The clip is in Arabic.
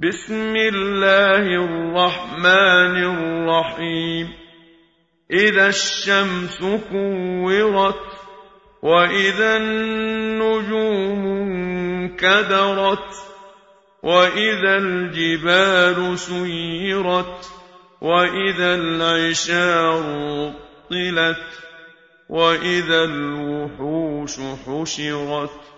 بسم الله الرحمن الرحيم. إذا الشمس كورت وإذا النجوم انكدرت وإذا الجبال سيرت وإذا العشار طلت وإذا الوحوش حشرت